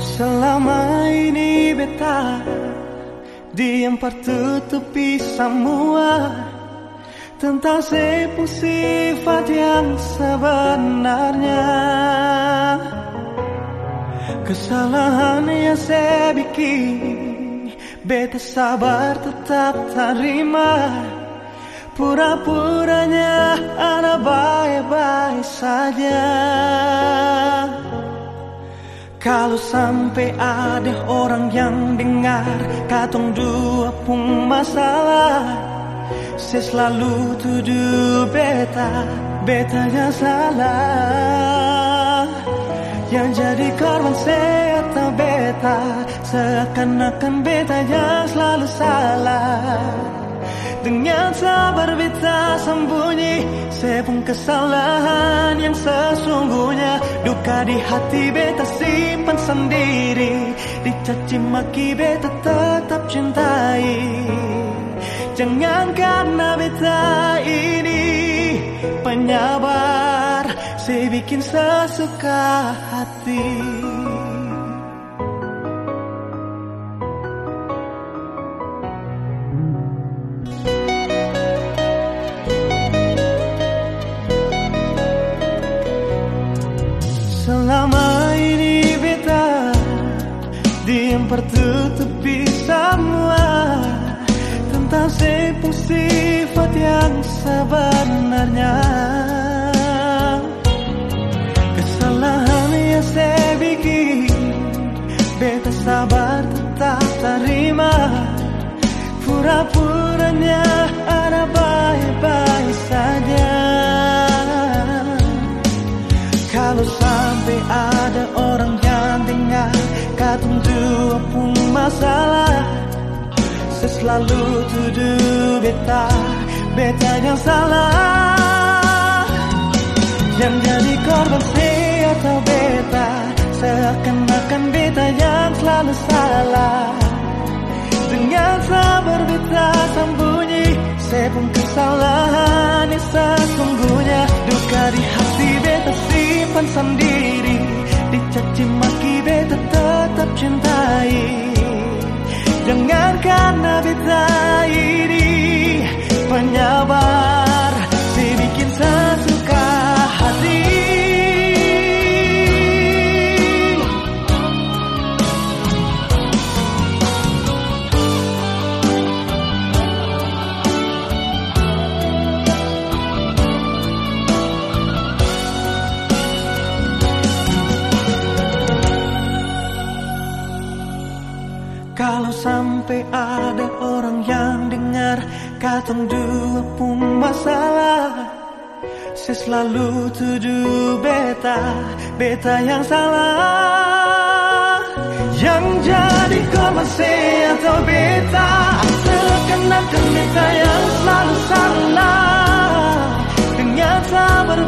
Selama ini beta Diam tertutupi semua Tentang sepu sifat yang sebenarnya. Kesalahan yang saya bikin Beta sabar tetap terima Pura-puranya ada baik-baik saja. Kalau sampai ada orang yang dengar Katong dua pun masalah. Saya selalu tuduh beta Betanya salah. Yang jadi korban saya beta Seakan-akan betanya selalu salah dengan sabar beta sembunyi. Pun kesalahan yang sesungguhnya. Duka di hati beta simpan sendiri. Dicaci maki beta tetap cintai. Jangan karena beta ini penyabar. Saya bikin sesuka hati Selama ini beta Diam tertutupi semua Tentang sepung sifat yang sebenarnya. Kesalahan yang saya bikin Beta sabar tetap terima. Pura-puranya Katong dua pun masalah? Selalu tuduh beta Beta yang salah. Yang jadi korban saya atau beta Seakan-akan beta yang selalu salah. Dengan sabar beta sembunyi Saya pun kesalahan yang sesungguhnya. Duka di hati beta simpan sendiri Dicaci maki tetap cintai. Jangan karena beta Kalau sampai ada orang yang dengar Katong dua pun masalah. Saya selalu tuduh beta Beta yang salah. Yang jadi korban saya atau beta Seakan-akan beta yang selalu salah. Dengan sabar